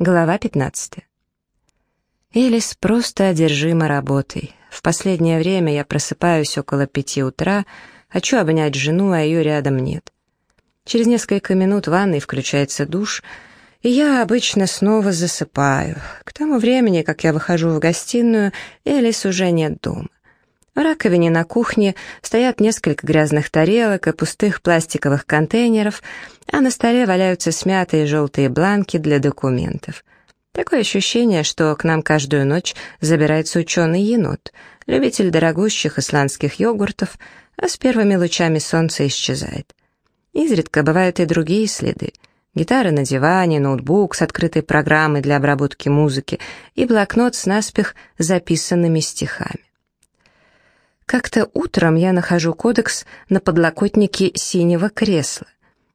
Глава 15. Элис просто одержима работой. В последнее время я просыпаюсь около пяти утра, хочу обнять жену, а ее рядом нет. Через несколько минут в ванной включается душ, и я обычно снова засыпаю. К тому времени, как я выхожу в гостиную, Элис уже нет дома. В раковине на кухне стоят несколько грязных тарелок и пустых пластиковых контейнеров, а на столе валяются смятые желтые бланки для документов. Такое ощущение, что к нам каждую ночь забирается ученый енот, любитель дорогущих исландских йогуртов, а с первыми лучами солнца исчезает. Изредка бывают и другие следы. Гитара на диване, ноутбук с открытой программой для обработки музыки и блокнот с наспех записанными стихами. Как-то утром я нахожу кодекс на подлокотнике синего кресла.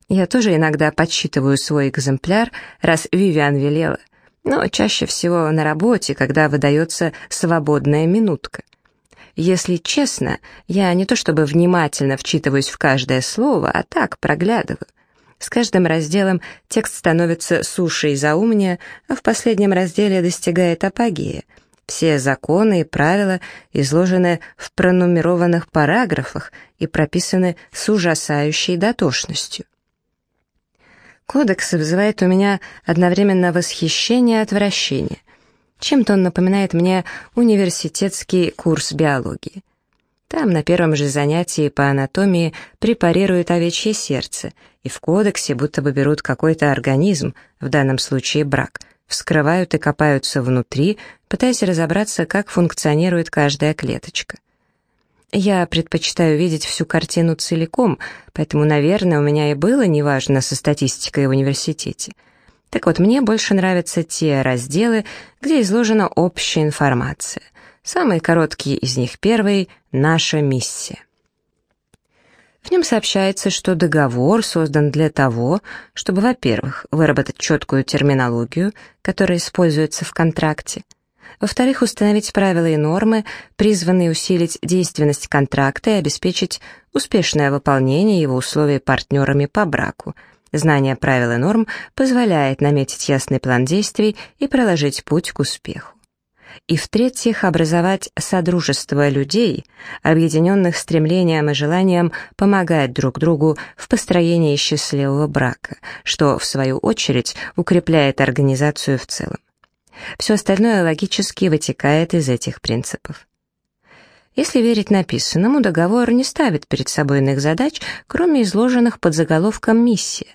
Я тоже иногда подсчитываю свой экземпляр, раз Вивиан велела, но чаще всего на работе, когда выдается свободная минутка. Если честно, я не то чтобы внимательно вчитываюсь в каждое слово, а так проглядываю. С каждым разделом текст становится суше и заумнее, а в последнем разделе достигает апогея — все законы и правила изложены в пронумерованных параграфах и прописаны с ужасающей дотошностью. Кодекс вызывает у меня одновременно восхищение и отвращение. Чем-то он напоминает мне университетский курс биологии. Там на первом же занятии по анатомии препарируют овечье сердце, и в кодексе будто бы берут какой-то организм, в данном случае брак, вскрывают и копаются внутри, пытаясь разобраться, как функционирует каждая клеточка. Я предпочитаю видеть всю картину целиком, поэтому, наверное, у меня и было неважно со статистикой в университете. Так вот, мне больше нравятся те разделы, где изложена общая информация. Самые короткие из них первый — «Наша миссия». В нем сообщается, что договор создан для того, чтобы, во-первых, выработать четкую терминологию, которая используется в контракте, во-вторых, установить правила и нормы, призванные усилить действенность контракта и обеспечить успешное выполнение его условий партнерами по браку. Знание правил и норм позволяет наметить ясный план действий и проложить путь к успеху и, в-третьих, образовать содружество людей, объединенных стремлением и желанием помогать друг другу в построении счастливого брака, что, в свою очередь, укрепляет организацию в целом. Все остальное логически вытекает из этих принципов. Если верить написанному, договор не ставит перед собой иных задач, кроме изложенных под заголовком «миссия»,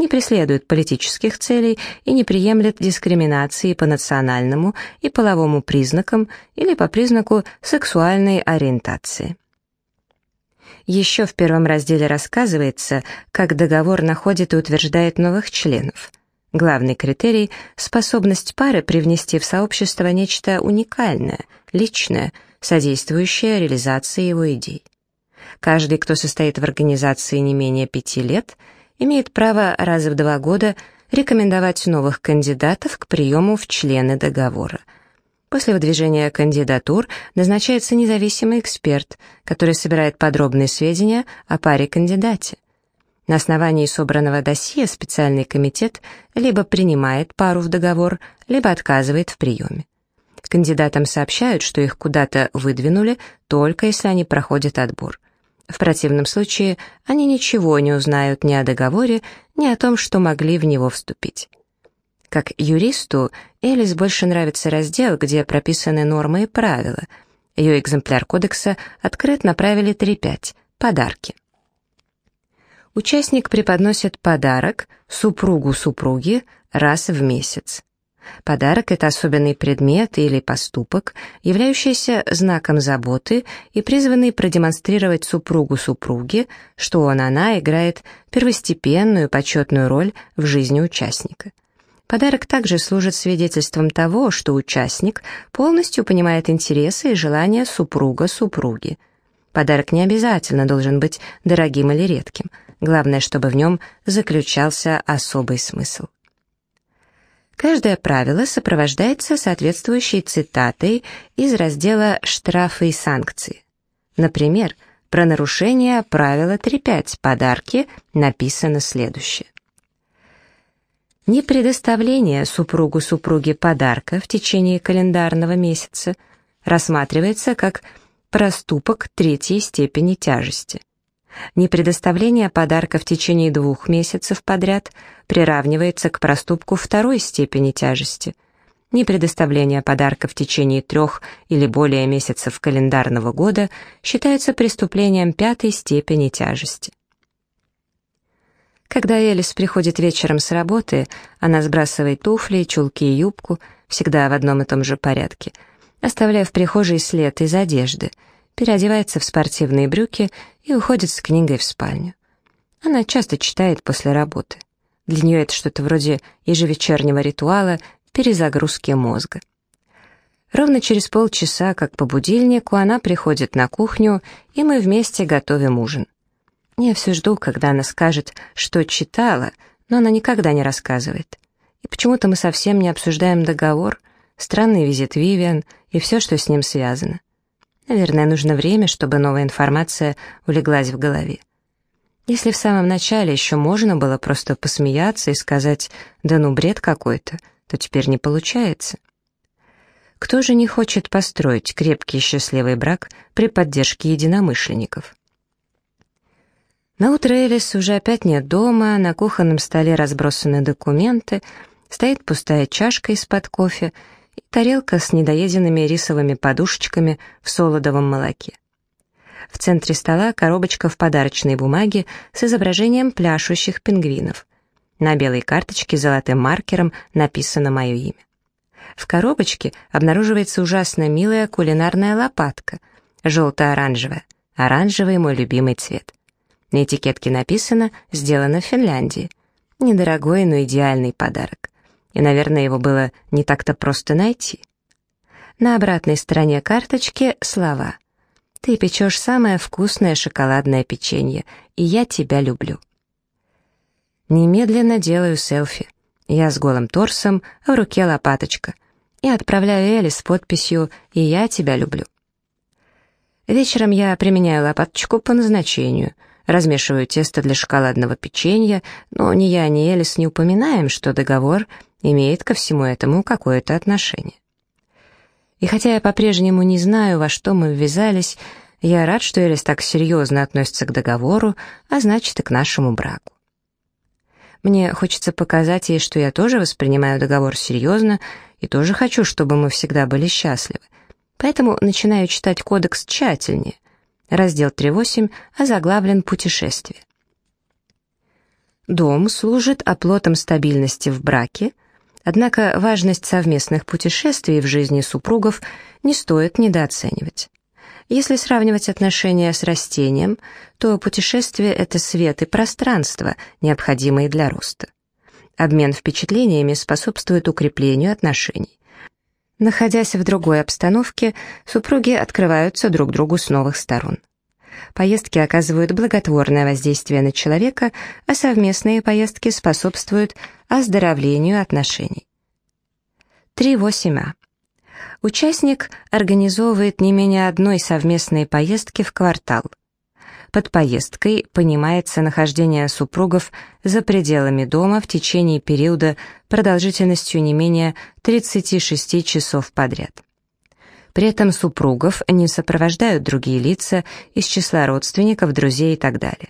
не преследует политических целей и не приемлет дискриминации по национальному и половому признакам или по признаку сексуальной ориентации. Еще в первом разделе рассказывается, как договор находит и утверждает новых членов. Главный критерий — способность пары привнести в сообщество нечто уникальное, личное, содействующее реализации его идей. Каждый, кто состоит в организации не менее пяти лет — имеет право раз в два года рекомендовать новых кандидатов к приему в члены договора. После выдвижения кандидатур назначается независимый эксперт, который собирает подробные сведения о паре-кандидате. На основании собранного досье специальный комитет либо принимает пару в договор, либо отказывает в приеме. Кандидатам сообщают, что их куда-то выдвинули, только если они проходят отбор. В противном случае они ничего не узнают ни о договоре, ни о том, что могли в него вступить. Как юристу, Элис больше нравится раздел, где прописаны нормы и правила. Ее экземпляр кодекса открыт направили 3.5 «Подарки». Участник преподносит подарок супругу супруги раз в месяц. Подарок — это особенный предмет или поступок, являющийся знаком заботы и призванный продемонстрировать супругу супруги, что он, она играет первостепенную почетную роль в жизни участника. Подарок также служит свидетельством того, что участник полностью понимает интересы и желания супруга супруги. Подарок не обязательно должен быть дорогим или редким. Главное, чтобы в нем заключался особый смысл. Каждое правило сопровождается соответствующей цитатой из раздела «Штрафы и санкции». Например, про нарушение правила 3.5 «Подарки» написано следующее. Непредоставление супругу-супруге подарка в течение календарного месяца рассматривается как проступок третьей степени тяжести. Непредоставление подарка в течение двух месяцев подряд приравнивается к проступку второй степени тяжести. Непредоставление подарка в течение трех или более месяцев календарного года считается преступлением пятой степени тяжести. Когда Элис приходит вечером с работы, она сбрасывает туфли, чулки и юбку, всегда в одном и том же порядке, оставляя в прихожей след из одежды, переодевается в спортивные брюки и уходит с книгой в спальню. Она часто читает после работы. Для нее это что-то вроде ежевечернего ритуала перезагрузки мозга. Ровно через полчаса, как по будильнику, она приходит на кухню, и мы вместе готовим ужин. Я все жду, когда она скажет, что читала, но она никогда не рассказывает. И почему-то мы совсем не обсуждаем договор, странный визит Вивиан и все, что с ним связано. Наверное, нужно время, чтобы новая информация улеглась в голове. Если в самом начале еще можно было просто посмеяться и сказать «да ну бред какой-то», то теперь не получается. Кто же не хочет построить крепкий и счастливый брак при поддержке единомышленников? На утро Элис уже опять нет дома, на кухонном столе разбросаны документы, стоит пустая чашка из-под кофе и тарелка с недоеденными рисовыми подушечками в солодовом молоке. В центре стола коробочка в подарочной бумаге с изображением пляшущих пингвинов. На белой карточке золотым маркером написано мое имя. В коробочке обнаруживается ужасно милая кулинарная лопатка, желто-оранжевая, оранжевый мой любимый цвет. На этикетке написано «Сделано в Финляндии». Недорогой, но идеальный подарок. И, наверное, его было не так-то просто найти. На обратной стороне карточки слова «Ты печешь самое вкусное шоколадное печенье, и я тебя люблю». Немедленно делаю селфи. Я с голым торсом, в руке лопаточка. И отправляю Элли с подписью «И я тебя люблю». Вечером я применяю лопаточку по назначению — размешиваю тесто для шоколадного печенья, но ни я, ни Элис не упоминаем, что договор имеет ко всему этому какое-то отношение. И хотя я по-прежнему не знаю, во что мы ввязались, я рад, что Элис так серьезно относится к договору, а значит и к нашему браку. Мне хочется показать ей, что я тоже воспринимаю договор серьезно и тоже хочу, чтобы мы всегда были счастливы. Поэтому начинаю читать кодекс тщательнее — Раздел 3.8 озаглавлен «Путешествие». Дом служит оплотом стабильности в браке, однако важность совместных путешествий в жизни супругов не стоит недооценивать. Если сравнивать отношения с растением, то путешествие — это свет и пространство, необходимые для роста. Обмен впечатлениями способствует укреплению отношений. Находясь в другой обстановке, супруги открываются друг другу с новых сторон. Поездки оказывают благотворное воздействие на человека, а совместные поездки способствуют оздоровлению отношений. 3.8а. Участник организовывает не менее одной совместной поездки в квартал. Под поездкой понимается нахождение супругов за пределами дома в течение периода продолжительностью не менее 36 часов подряд. При этом супругов не сопровождают другие лица из числа родственников, друзей и так далее.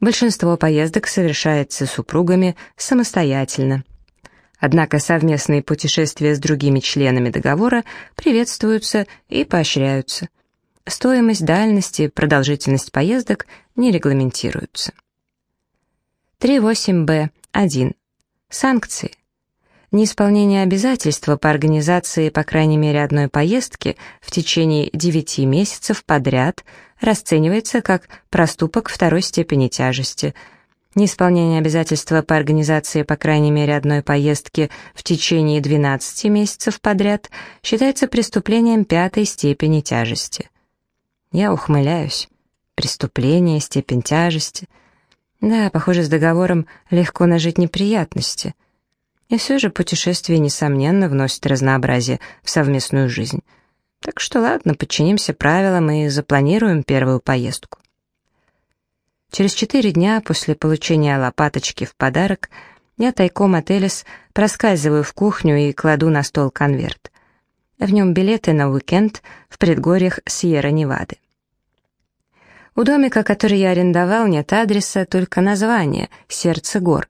Большинство поездок совершается супругами самостоятельно. Однако совместные путешествия с другими членами договора приветствуются и поощряются. Стоимость, дальность и продолжительность поездок не регламентируются. 3.8б. 1. Санкции. Неисполнение обязательства по организации по крайней мере одной поездки в течение 9 месяцев подряд расценивается как проступок второй степени тяжести. Неисполнение обязательства по организации по крайней мере одной поездки в течение 12 месяцев подряд считается преступлением пятой степени тяжести. Я ухмыляюсь. Преступление, степень тяжести. Да, похоже, с договором легко нажить неприятности. И все же путешествие, несомненно, вносит разнообразие в совместную жизнь. Так что ладно, подчинимся правилам и запланируем первую поездку. Через четыре дня после получения лопаточки в подарок я тайком от Элис проскальзываю в кухню и кладу на стол конверт. В нем билеты на уикенд в предгорьях Сьерра-Невады. У домика, который я арендовал, нет адреса, только название «Сердце гор».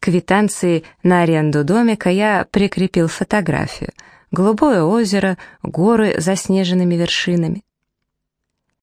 К квитанции на аренду домика я прикрепил фотографию. Голубое озеро, горы с заснеженными вершинами.